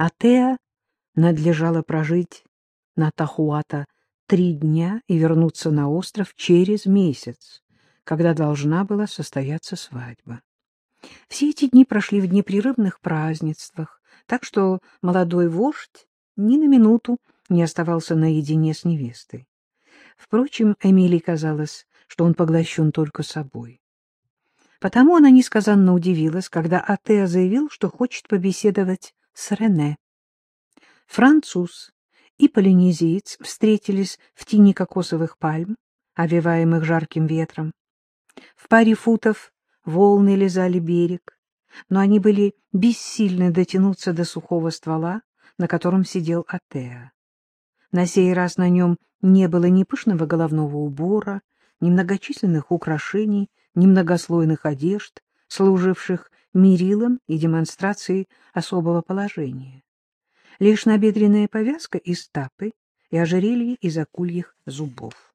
А Теа надлежало прожить на Тахуата три дня и вернуться на остров через месяц, когда должна была состояться свадьба. Все эти дни прошли в непрерывных празднествах, так что молодой вождь ни на минуту не оставался наедине с невестой. Впрочем, Эмилии казалось, что он поглощен только собой. Потому она несказанно удивилась, когда Атеа заявил, что хочет побеседовать с Рене. Француз и полинезиец встретились в тени кокосовых пальм, овиваемых жарким ветром. В паре футов волны лизали берег, но они были бессильны дотянуться до сухого ствола, на котором сидел Атеа. На сей раз на нем не было ни пышного головного убора, ни многочисленных украшений, ни многослойных одежд, служивших мерилом и демонстрацией особого положения. Лишь набедренная повязка из тапы и ожерелье из акульих зубов.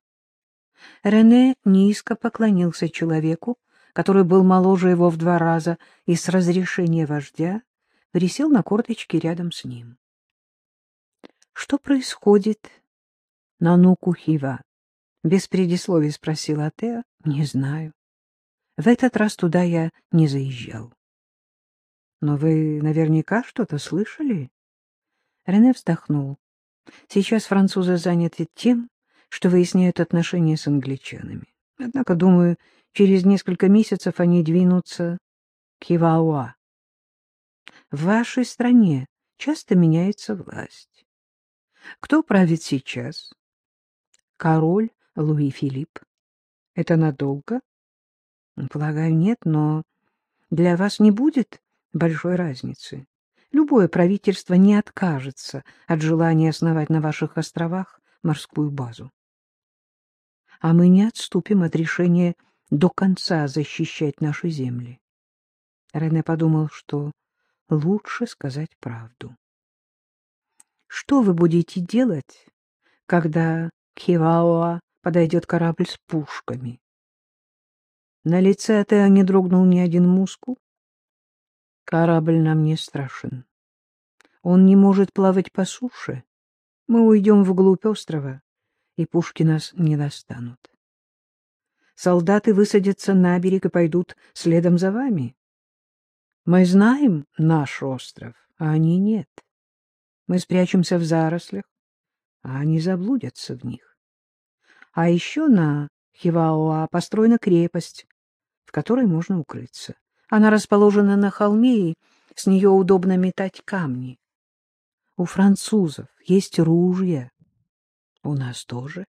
Рене низко поклонился человеку, который был моложе его в два раза, и с разрешения вождя присел на корточки рядом с ним. — Что происходит на Нукухива? — без предисловий спросил Атеа. — Не знаю. В этот раз туда я не заезжал. — Но вы наверняка что-то слышали? Рене вздохнул. Сейчас французы заняты тем, что выясняют отношения с англичанами. Однако, думаю, через несколько месяцев они двинутся к Ивауа. В вашей стране часто меняется власть. Кто правит сейчас? Король Луи Филипп. Это надолго? Полагаю, нет, но для вас не будет большой разницы. Любое правительство не откажется от желания основать на ваших островах морскую базу. А мы не отступим от решения до конца защищать наши земли. Рене подумал, что лучше сказать правду. Что вы будете делать, когда к Хиваоа подойдет корабль с пушками? На лице Атеа не дрогнул ни один мускул. Корабль нам не страшен. Он не может плавать по суше. Мы уйдем вглубь острова, и пушки нас не достанут. Солдаты высадятся на берег и пойдут следом за вами. Мы знаем наш остров, а они нет. Мы спрячемся в зарослях, а они заблудятся в них. А еще на Хиваоа построена крепость, в которой можно укрыться. Она расположена на холме, и с нее удобно метать камни. У французов есть ружья. У нас тоже.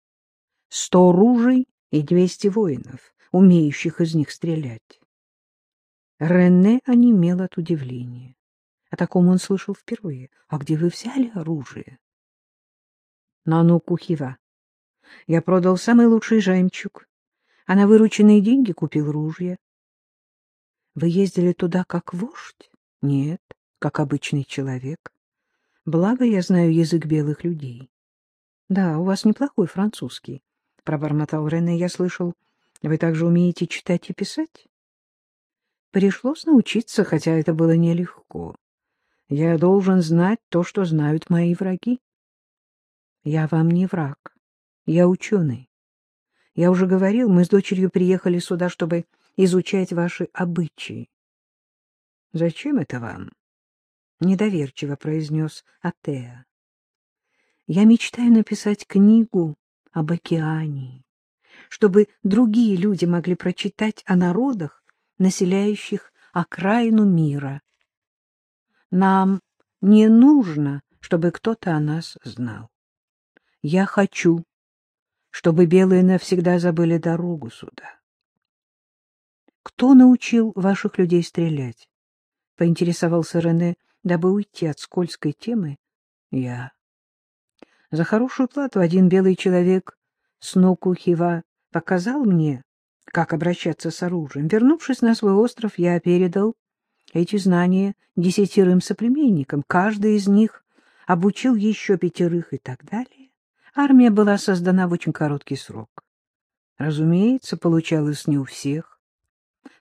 Сто ружей и двести воинов, умеющих из них стрелять. Рене онемел от удивления. О таком он слышал впервые. А где вы взяли оружие? На Нукухива. Я продал самый лучший жемчуг, а на вырученные деньги купил ружья. Вы ездили туда как вождь? Нет, как обычный человек. Благо я знаю язык белых людей. Да, у вас неплохой французский. — пробормотал Рене. — Я слышал, вы также умеете читать и писать? Пришлось научиться, хотя это было нелегко. Я должен знать то, что знают мои враги. Я вам не враг. Я ученый. Я уже говорил, мы с дочерью приехали сюда, чтобы изучать ваши обычаи. — Зачем это вам? — недоверчиво произнес Атеа. — Я мечтаю написать книгу об океане, чтобы другие люди могли прочитать о народах, населяющих окраину мира. Нам не нужно, чтобы кто-то о нас знал. Я хочу, чтобы белые навсегда забыли дорогу сюда. Кто научил ваших людей стрелять? — поинтересовался Рене, дабы уйти от скользкой темы. — Я. За хорошую плату один белый человек с Нокухива показал мне, как обращаться с оружием. Вернувшись на свой остров, я передал эти знания десятерым соплеменникам. Каждый из них обучил еще пятерых и так далее. Армия была создана в очень короткий срок. Разумеется, получалось не у всех.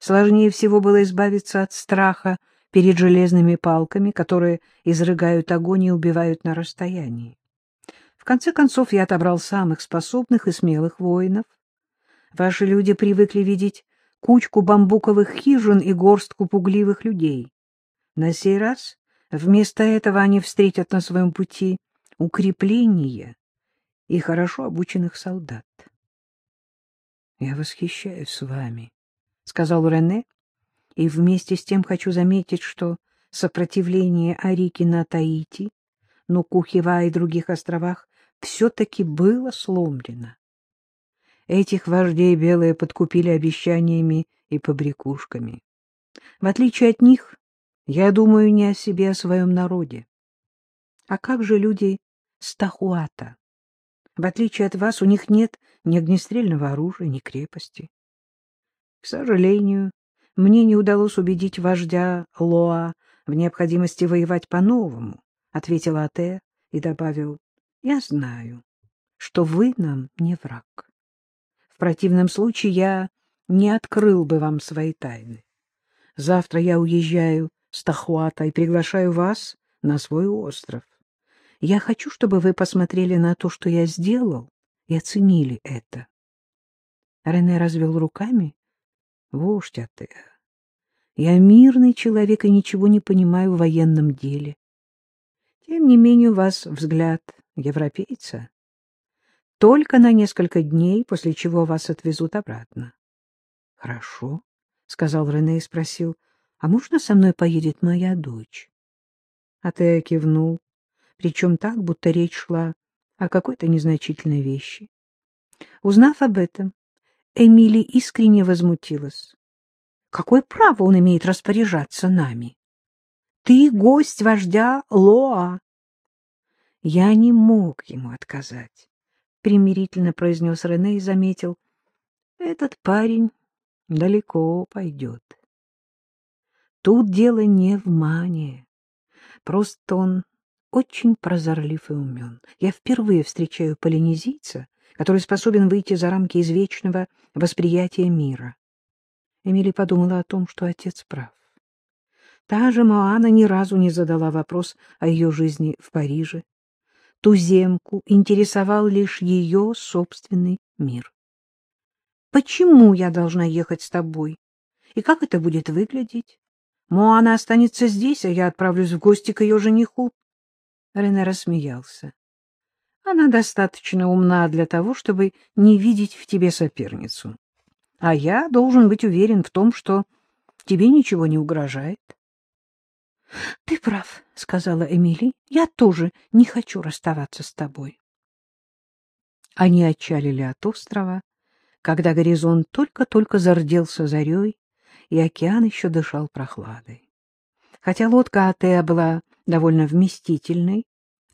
Сложнее всего было избавиться от страха перед железными палками, которые изрыгают огонь и убивают на расстоянии. В конце концов, я отобрал самых способных и смелых воинов. Ваши люди привыкли видеть кучку бамбуковых хижин и горстку пугливых людей. На сей раз вместо этого они встретят на своем пути укрепление и хорошо обученных солдат. — Я восхищаюсь вами, — сказал Рене, — и вместе с тем хочу заметить, что сопротивление Арики на Таити, но Кухева и других островах все-таки было сломлено. Этих вождей белые подкупили обещаниями и побрякушками. В отличие от них, я думаю не о себе, а о своем народе. А как же люди Стахуата? В отличие от вас, у них нет ни огнестрельного оружия, ни крепости. К сожалению, мне не удалось убедить вождя Лоа в необходимости воевать по-новому, — ответил Атеа и добавил, — я знаю, что вы нам не враг. В противном случае я не открыл бы вам свои тайны. Завтра я уезжаю с Тахуата и приглашаю вас на свой остров. Я хочу, чтобы вы посмотрели на то, что я сделал, и оценили это. Рене развел руками. Вождь Атеа, я мирный человек и ничего не понимаю в военном деле. Тем не менее у вас взгляд европейца. Только на несколько дней, после чего вас отвезут обратно. — Хорошо, — сказал Рене и спросил, — а можно со мной поедет моя дочь? Атеа кивнул, причем так, будто речь шла о какой-то незначительной вещи. Узнав об этом, Эмили искренне возмутилась. Какое право он имеет распоряжаться нами? Ты гость вождя Лоа. Я не мог ему отказать, примирительно произнес Рене и заметил. Этот парень далеко пойдет. Тут дело не в мане. Просто он очень прозорлив и умен. Я впервые встречаю полинезийца, который способен выйти за рамки извечного восприятия мира. Эмили подумала о том, что отец прав. Та же Моана ни разу не задала вопрос о ее жизни в Париже. Туземку интересовал лишь ее собственный мир. «Почему я должна ехать с тобой? И как это будет выглядеть? Моана останется здесь, а я отправлюсь в гости к ее жениху». Рене рассмеялся. «Она достаточно умна для того, чтобы не видеть в тебе соперницу а я должен быть уверен в том, что тебе ничего не угрожает. — Ты прав, — сказала Эмили. — Я тоже не хочу расставаться с тобой. Они отчалили от острова, когда горизонт только-только зарделся зарей, и океан еще дышал прохладой. Хотя лодка Атеа была довольно вместительной,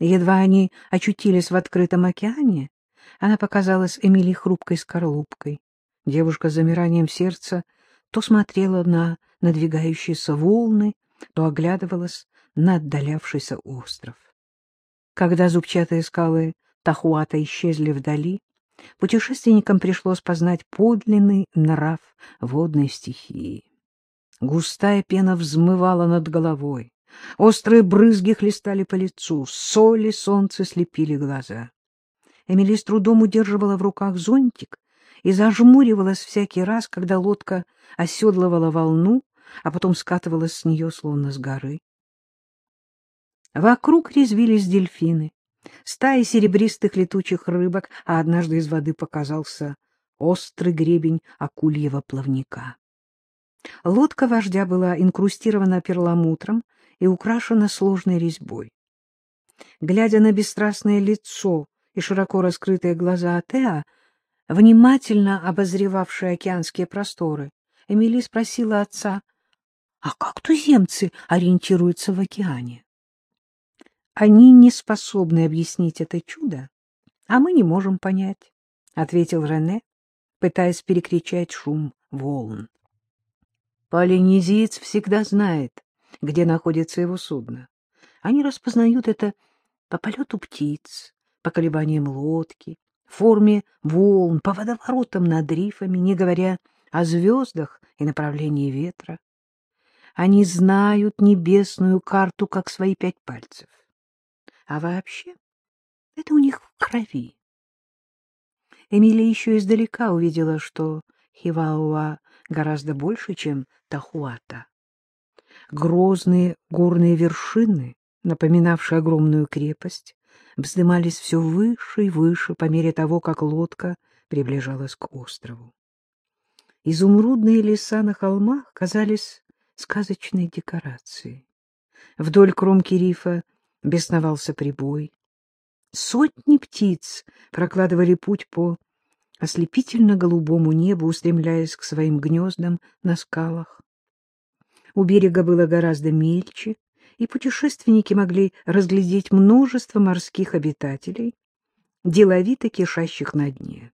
едва они очутились в открытом океане, она показалась Эмили хрупкой скорлупкой. Девушка с замиранием сердца то смотрела на надвигающиеся волны, то оглядывалась на отдалявшийся остров. Когда зубчатые скалы Тахуата исчезли вдали, путешественникам пришлось познать подлинный нрав водной стихии. Густая пена взмывала над головой, острые брызги хлестали по лицу, соли солнца слепили глаза. Эмили с трудом удерживала в руках зонтик, и зажмуривалась всякий раз, когда лодка оседлывала волну, а потом скатывалась с нее, словно с горы. Вокруг резвились дельфины, стаи серебристых летучих рыбок, а однажды из воды показался острый гребень акульего плавника. Лодка вождя была инкрустирована перламутром и украшена сложной резьбой. Глядя на бесстрастное лицо и широко раскрытые глаза Атеа, внимательно обозревавшая океанские просторы, Эмили спросила отца, а как туземцы ориентируются в океане? Они не способны объяснить это чудо, а мы не можем понять, — ответил Рене, пытаясь перекричать шум волн. Полинезиец всегда знает, где находится его судно. Они распознают это по полету птиц, по колебаниям лодки, форме волн, по водоворотам над рифами, не говоря о звездах и направлении ветра. Они знают небесную карту, как свои пять пальцев. А вообще, это у них в крови. Эмилия еще издалека увидела, что Хивауа гораздо больше, чем Тахуата. Грозные горные вершины, напоминавшие огромную крепость, вздымались все выше и выше по мере того, как лодка приближалась к острову. Изумрудные леса на холмах казались сказочной декорацией. Вдоль кромки рифа бесновался прибой. Сотни птиц прокладывали путь по ослепительно-голубому небу, устремляясь к своим гнездам на скалах. У берега было гораздо мельче, и путешественники могли разглядеть множество морских обитателей, деловито кишащих на дне.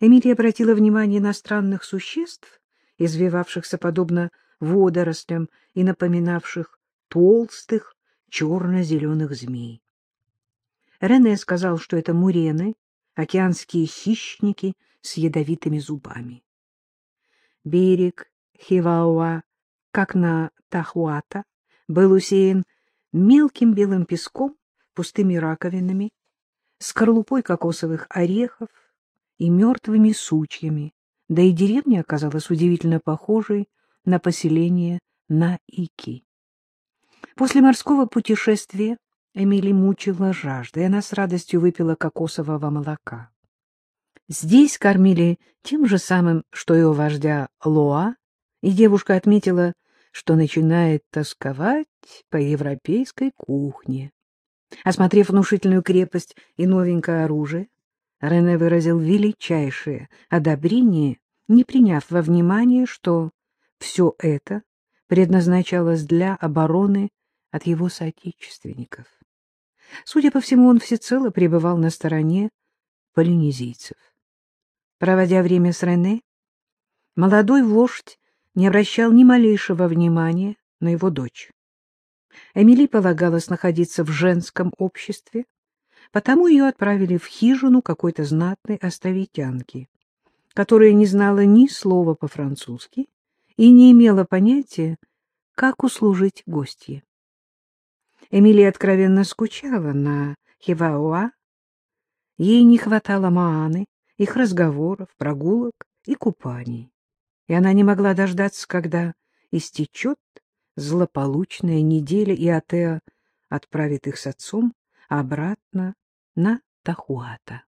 Эмилия обратила внимание на странных существ, извивавшихся подобно водорослям и напоминавших толстых черно-зеленых змей. Рене сказал, что это мурены, океанские хищники с ядовитыми зубами. Берег Хивауа, как на Тахуата, был усеян мелким белым песком, пустыми раковинами, скорлупой кокосовых орехов и мертвыми сучьями, да и деревня оказалась удивительно похожей на поселение на Ики. После морского путешествия Эмили мучила жажда, и она с радостью выпила кокосового молока. Здесь кормили тем же самым, что и у вождя Лоа, и девушка отметила, что начинает тосковать по европейской кухне. Осмотрев внушительную крепость и новенькое оружие, Рене выразил величайшее одобрение, не приняв во внимание, что все это предназначалось для обороны от его соотечественников. Судя по всему, он всецело пребывал на стороне полинезийцев. Проводя время с Рене, молодой вождь не обращал ни малейшего внимания на его дочь. Эмили полагалось находиться в женском обществе, потому ее отправили в хижину какой-то знатной островитянки, которая не знала ни слова по-французски и не имела понятия, как услужить гостье. Эмилия откровенно скучала на Хивауа. Ей не хватало Мааны, их разговоров, прогулок и купаний и она не могла дождаться, когда истечет злополучная неделя, и Атеа отправит их с отцом обратно на Тахуата.